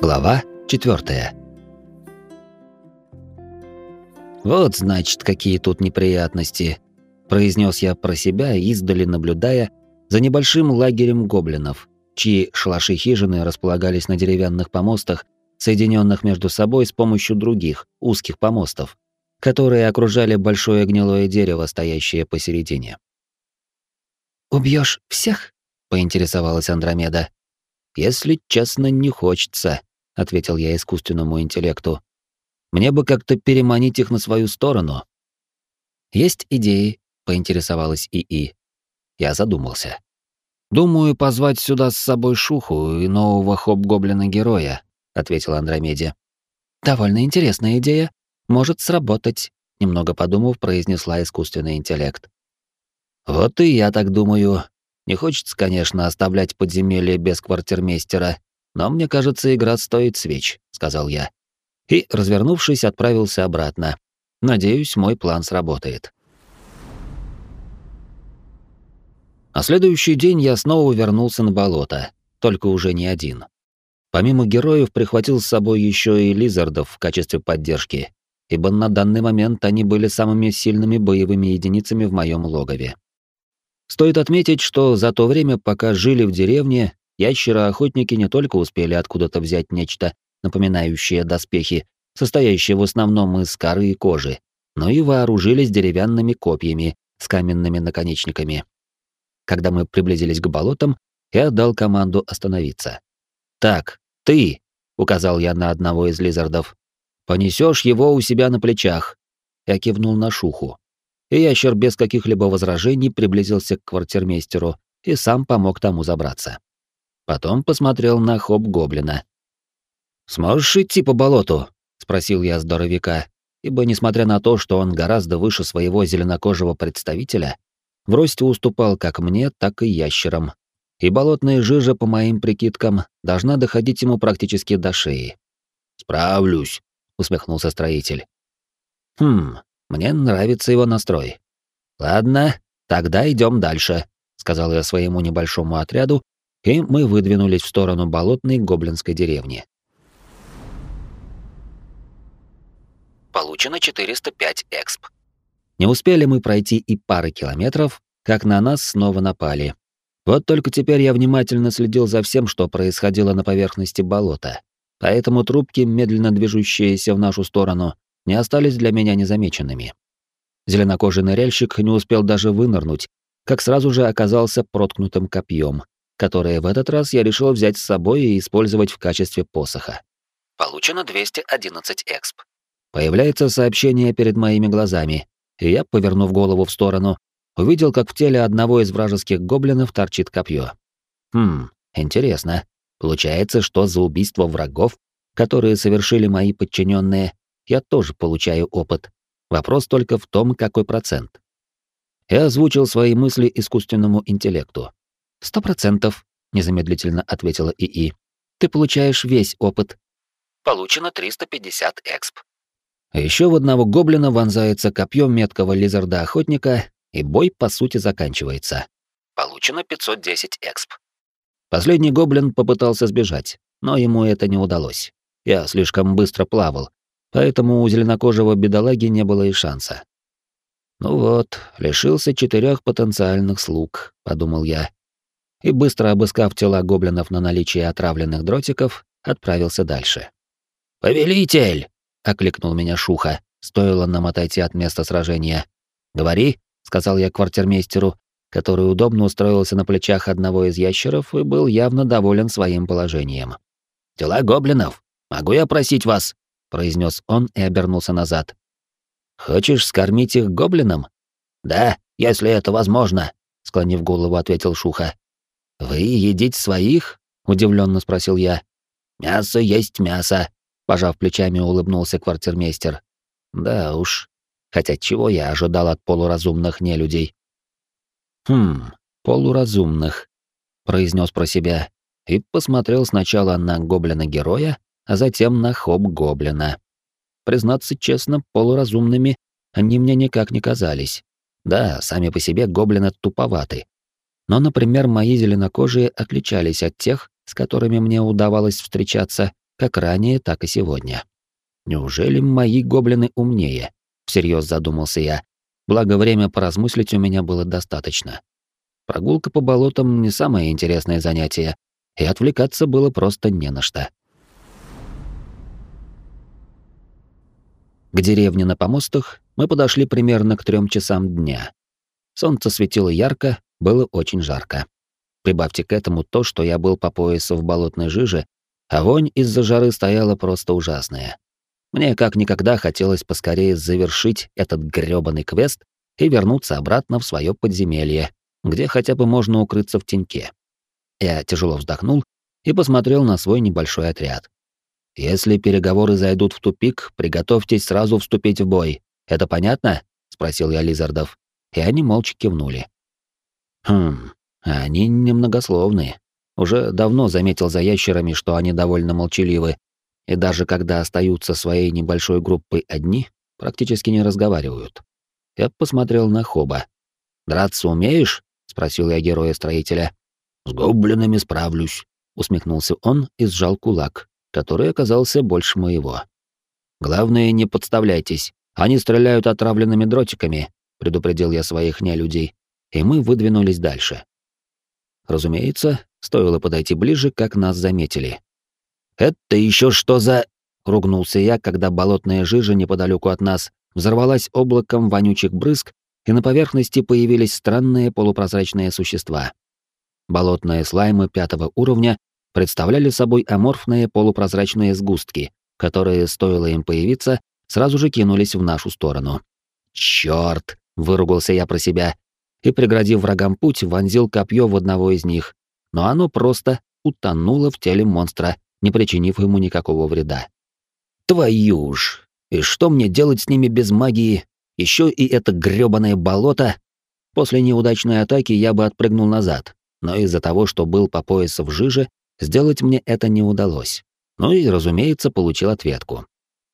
Глава четвертая. «Вот, значит, какие тут неприятности», — произнес я про себя, издали наблюдая за небольшим лагерем гоблинов, чьи шалаши-хижины располагались на деревянных помостах, соединенных между собой с помощью других, узких помостов, которые окружали большое гнилое дерево, стоящее посередине. «Убьешь всех?» — поинтересовалась Андромеда. «Если честно, не хочется», — ответил я искусственному интеллекту. «Мне бы как-то переманить их на свою сторону». «Есть идеи?» — поинтересовалась ИИ. Я задумался. «Думаю, позвать сюда с собой Шуху и нового хоп-гоблина-героя», — ответила Андромеде. «Довольно интересная идея. Может сработать», — немного подумав, произнесла искусственный интеллект. «Вот и я так думаю. Не хочется, конечно, оставлять подземелье без квартирмейстера, но мне кажется, игра стоит свеч, сказал я. И, развернувшись, отправился обратно. Надеюсь, мой план сработает. На следующий день я снова вернулся на болото, только уже не один. Помимо героев прихватил с собой еще и лизардов в качестве поддержки, ибо на данный момент они были самыми сильными боевыми единицами в моем логове. Стоит отметить, что за то время, пока жили в деревне, Ящеры-охотники не только успели откуда-то взять нечто, напоминающее доспехи, состоящие в основном из коры и кожи, но и вооружились деревянными копьями с каменными наконечниками. Когда мы приблизились к болотам, я дал команду остановиться. «Так, ты!» — указал я на одного из лизардов. «Понесешь его у себя на плечах!» Я кивнул на шуху. И ящер без каких-либо возражений приблизился к квартирмейстеру и сам помог тому забраться. Потом посмотрел на хоп-гоблина. «Сможешь идти по болоту?» — спросил я здоровяка, ибо, несмотря на то, что он гораздо выше своего зеленокожего представителя, в росте уступал как мне, так и ящерам, и болотная жижа, по моим прикидкам, должна доходить ему практически до шеи. «Справлюсь», — усмехнулся строитель. «Хм, мне нравится его настрой. Ладно, тогда идем дальше», — сказал я своему небольшому отряду и мы выдвинулись в сторону болотной гоблинской деревни. Получено 405 эксп. Не успели мы пройти и пары километров, как на нас снова напали. Вот только теперь я внимательно следил за всем, что происходило на поверхности болота. Поэтому трубки, медленно движущиеся в нашу сторону, не остались для меня незамеченными. Зеленокожий ныряльщик не успел даже вынырнуть, как сразу же оказался проткнутым копьем, которое в этот раз я решил взять с собой и использовать в качестве посоха. Получено 211 эксп. Появляется сообщение перед моими глазами, и я, повернув голову в сторону, увидел, как в теле одного из вражеских гоблинов торчит копье. Хм, интересно. Получается, что за убийство врагов, которые совершили мои подчиненные, я тоже получаю опыт. Вопрос только в том, какой процент. Я озвучил свои мысли искусственному интеллекту. «Сто процентов», — незамедлительно ответила ИИ. «Ты получаешь весь опыт». Получено 350 эксп. Еще в одного гоблина вонзается копье меткого лизарда-охотника, и бой, по сути, заканчивается. Получено 510 эксп. Последний гоблин попытался сбежать, но ему это не удалось. Я слишком быстро плавал, поэтому у зеленокожего бедолаги не было и шанса. «Ну вот, лишился четырех потенциальных слуг», — подумал я, и, быстро обыскав тела гоблинов на наличие отравленных дротиков, отправился дальше. «Повелитель!» — окликнул меня Шуха, стоило нам отойти от места сражения. «Говори», — сказал я квартирмейстеру, который удобно устроился на плечах одного из ящеров и был явно доволен своим положением. «Тела гоблинов! Могу я просить вас?» — произнес он и обернулся назад. «Хочешь скормить их гоблинам?» «Да, если это возможно», — склонив голову, ответил Шуха. «Вы едите своих?» — удивленно спросил я. «Мясо есть мясо», — пожав плечами, улыбнулся квартирмейстер. «Да уж. Хотя чего я ожидал от полуразумных нелюдей?» «Хм, полуразумных», — произнес про себя и посмотрел сначала на гоблина-героя, а затем на хоп-гоблина. Признаться честно, полуразумными они мне никак не казались. Да, сами по себе гоблины туповаты, Но, например, мои зеленокожие отличались от тех, с которыми мне удавалось встречаться как ранее, так и сегодня. Неужели мои гоблины умнее? Всерьез задумался я. Благо, время поразмыслить у меня было достаточно. Прогулка по болотам не самое интересное занятие, и отвлекаться было просто не на что. К деревне на помостах мы подошли примерно к трем часам дня. Солнце светило ярко, было очень жарко. Прибавьте к этому то, что я был по поясу в болотной жиже, а вонь из-за жары стояла просто ужасная. Мне как никогда хотелось поскорее завершить этот грёбаный квест и вернуться обратно в свое подземелье, где хотя бы можно укрыться в теньке. Я тяжело вздохнул и посмотрел на свой небольшой отряд. Если переговоры зайдут в тупик, приготовьтесь сразу вступить в бой. Это понятно? спросил я лизардов, и они молча кивнули. Хм, они немногословны. Уже давно заметил за ящерами, что они довольно молчаливы, и даже когда остаются своей небольшой группой одни, практически не разговаривают. Я посмотрел на Хоба. «Драться умеешь?» — спросил я героя-строителя. «С гоблинами справлюсь», — усмехнулся он и сжал кулак, который оказался больше моего. «Главное, не подставляйтесь. Они стреляют отравленными дротиками», — предупредил я своих нелюдей, и мы выдвинулись дальше. Разумеется, стоило подойти ближе, как нас заметили. «Это еще что за...» — ругнулся я, когда болотная жижа неподалеку от нас взорвалась облаком вонючих брызг, и на поверхности появились странные полупрозрачные существа. Болотные слаймы пятого уровня представляли собой аморфные полупрозрачные сгустки, которые, стоило им появиться, сразу же кинулись в нашу сторону. «Чёрт!» — выругался я про себя, и, преградив врагам путь, вонзил копье в одного из них, но оно просто утонуло в теле монстра, не причинив ему никакого вреда. «Твою ж! И что мне делать с ними без магии? Еще и это грёбаное болото!» После неудачной атаки я бы отпрыгнул назад, но из-за того, что был по пояс в жиже, сделать мне это не удалось. Ну и, разумеется, получил ответку.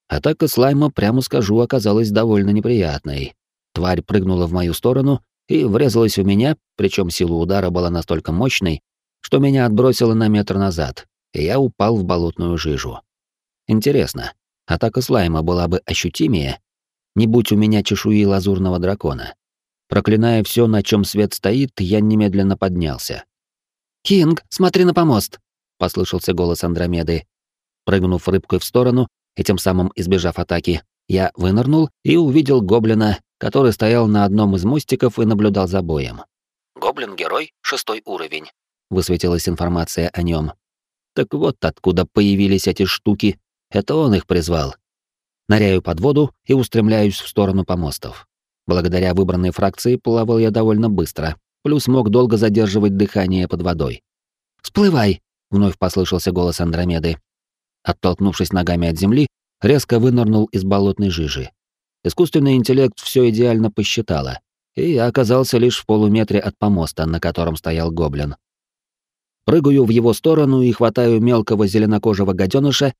Атака слайма, прямо скажу, оказалась довольно неприятной. Тварь прыгнула в мою сторону и врезалась в меня, причем сила удара была настолько мощной, что меня отбросило на метр назад, и я упал в болотную жижу. Интересно, атака слайма была бы ощутимее, не будь у меня чешуи лазурного дракона. Проклиная все, на чем свет стоит, я немедленно поднялся. «Кинг, смотри на помост!» — послышался голос Андромеды. Прыгнув рыбкой в сторону и тем самым избежав атаки, я вынырнул и увидел гоблина, который стоял на одном из мостиков и наблюдал за боем. «Гоблин-герой, шестой уровень», — высветилась информация о нем. Так вот откуда появились эти штуки. Это он их призвал. Ныряю под воду и устремляюсь в сторону помостов. Благодаря выбранной фракции плавал я довольно быстро, плюс мог долго задерживать дыхание под водой. «Всплывай!» — вновь послышался голос Андромеды. Оттолкнувшись ногами от земли, резко вынырнул из болотной жижи. Искусственный интеллект все идеально посчитала, и я оказался лишь в полуметре от помоста, на котором стоял гоблин. Прыгаю в его сторону и хватаю мелкого зеленокожего гаденыша,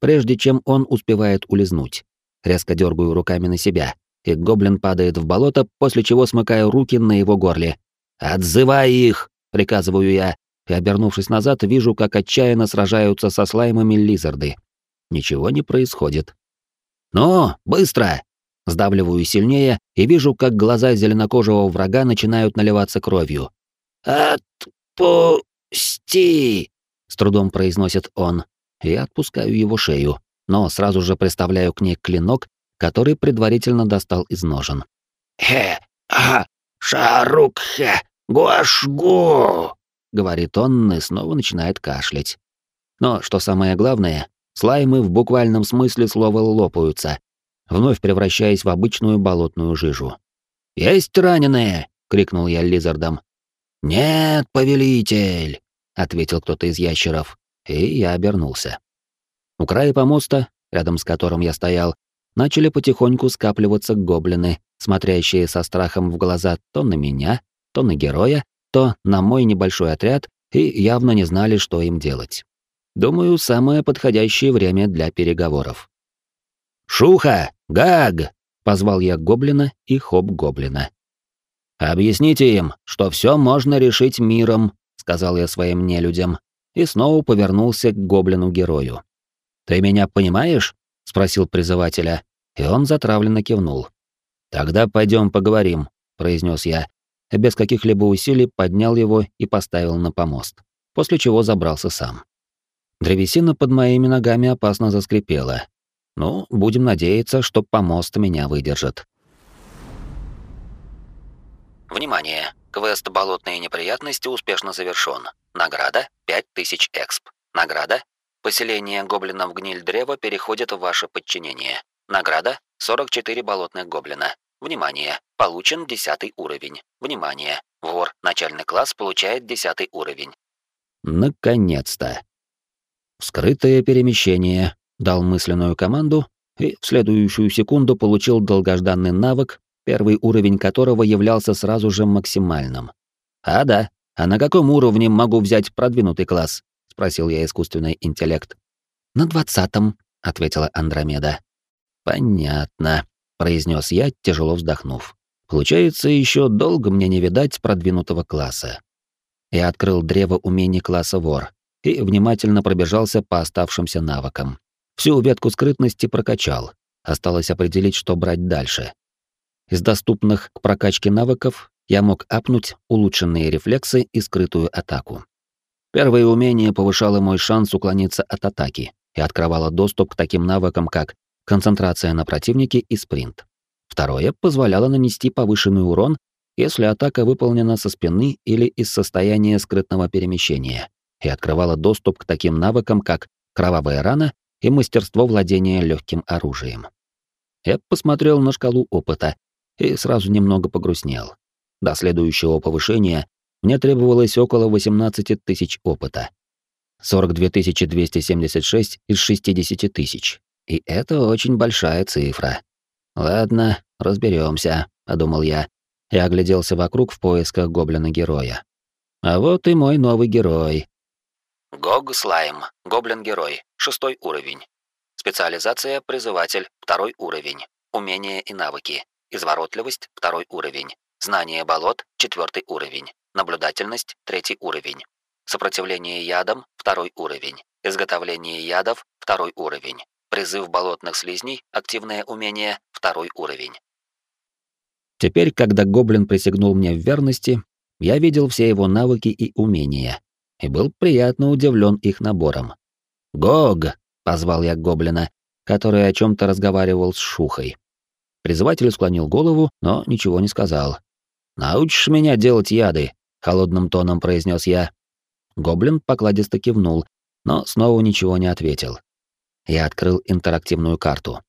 прежде чем он успевает улизнуть. Резко дергаю руками на себя, и гоблин падает в болото, после чего смыкаю руки на его горле. «Отзывай их!» — приказываю я, и, обернувшись назад, вижу, как отчаянно сражаются со слаймами лизарды. Ничего не происходит. «Ну, быстро!» Сдавливаю сильнее и вижу, как глаза зеленокожего врага начинают наливаться кровью. «Отпусти!» — с трудом произносит он. Я отпускаю его шею, но сразу же приставляю к ней клинок, который предварительно достал из ножен. «Хе! А! Шарук-хе! Гуашгу!» — говорит он и снова начинает кашлять. Но, что самое главное, слаймы в буквальном смысле слова лопаются, вновь превращаясь в обычную болотную жижу. «Есть раненые!» — крикнул я лизардом. «Нет, повелитель!» — ответил кто-то из ящеров, и я обернулся. У края помоста, рядом с которым я стоял, начали потихоньку скапливаться гоблины, смотрящие со страхом в глаза то на меня, то на героя, то на мой небольшой отряд, и явно не знали, что им делать. Думаю, самое подходящее время для переговоров. «Шуха! Гаг!» — позвал я гоблина и хоп-гоблина. «Объясните им, что все можно решить миром», — сказал я своим нелюдям, и снова повернулся к гоблину-герою. «Ты меня понимаешь?» — спросил призывателя, и он затравленно кивнул. «Тогда пойдем поговорим», — произнес я, без каких-либо усилий поднял его и поставил на помост, после чего забрался сам. Древесина под моими ногами опасно заскрипела. Ну, будем надеяться, что помост меня выдержит. Внимание! Квест «Болотные неприятности» успешно завершён. Награда 5000 эксп. Награда Поселение гоблинов гниль древа переходит в ваше подчинение. Награда 44 болотных гоблина. Внимание! Получен 10 уровень. Внимание! Вор, начальный класс, получает 10 уровень. Наконец-то! Вскрытое перемещение. Дал мысленную команду и в следующую секунду получил долгожданный навык, первый уровень которого являлся сразу же максимальным. «А да, а на каком уровне могу взять продвинутый класс?» — спросил я искусственный интеллект. «На двадцатом», — ответила Андромеда. «Понятно», — произнес я, тяжело вздохнув. «Получается, еще долго мне не видать продвинутого класса». Я открыл древо умений класса вор и внимательно пробежался по оставшимся навыкам. Всю ветку скрытности прокачал. Осталось определить, что брать дальше. Из доступных к прокачке навыков я мог апнуть улучшенные рефлексы и скрытую атаку. Первое умение повышало мой шанс уклониться от атаки и открывало доступ к таким навыкам, как концентрация на противнике и спринт. Второе позволяло нанести повышенный урон, если атака выполнена со спины или из состояния скрытного перемещения, и открывало доступ к таким навыкам, как кровавая рана и мастерство владения легким оружием. Я посмотрел на шкалу опыта и сразу немного погрустнел. До следующего повышения мне требовалось около 18 тысяч опыта. 42 276 из 60 тысяч. И это очень большая цифра. Ладно, разберемся, подумал я, и огляделся вокруг в поисках гоблина-героя. А вот и мой новый герой. Гог Слайм, гоблин-герой, шестой уровень. Специализация призыватель, второй уровень. Умения и навыки. Изворотливость второй уровень. Знание болот четвертый уровень. Наблюдательность третий уровень. Сопротивление ядам второй уровень. Изготовление ядов второй уровень. Призыв болотных слизней активное умение второй уровень. Теперь, когда гоблин присягнул мне в верности, я видел все его навыки и умения и был приятно удивлен их набором. «Гог!» — позвал я гоблина, который о чем то разговаривал с Шухой. Призыватель склонил голову, но ничего не сказал. «Научишь меня делать яды?» — холодным тоном произнес я. Гоблин покладисто кивнул, но снова ничего не ответил. Я открыл интерактивную карту.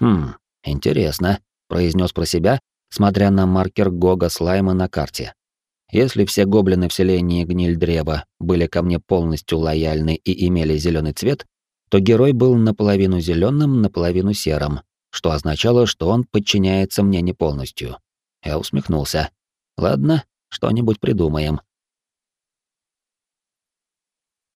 «Хм, интересно», — произнес про себя, смотря на маркер Гога Слайма на карте. Если все гоблины в селении Гниль Древа были ко мне полностью лояльны и имели зеленый цвет, то герой был наполовину зеленым, наполовину серым, что означало, что он подчиняется мне не полностью. Я усмехнулся. Ладно, что-нибудь придумаем.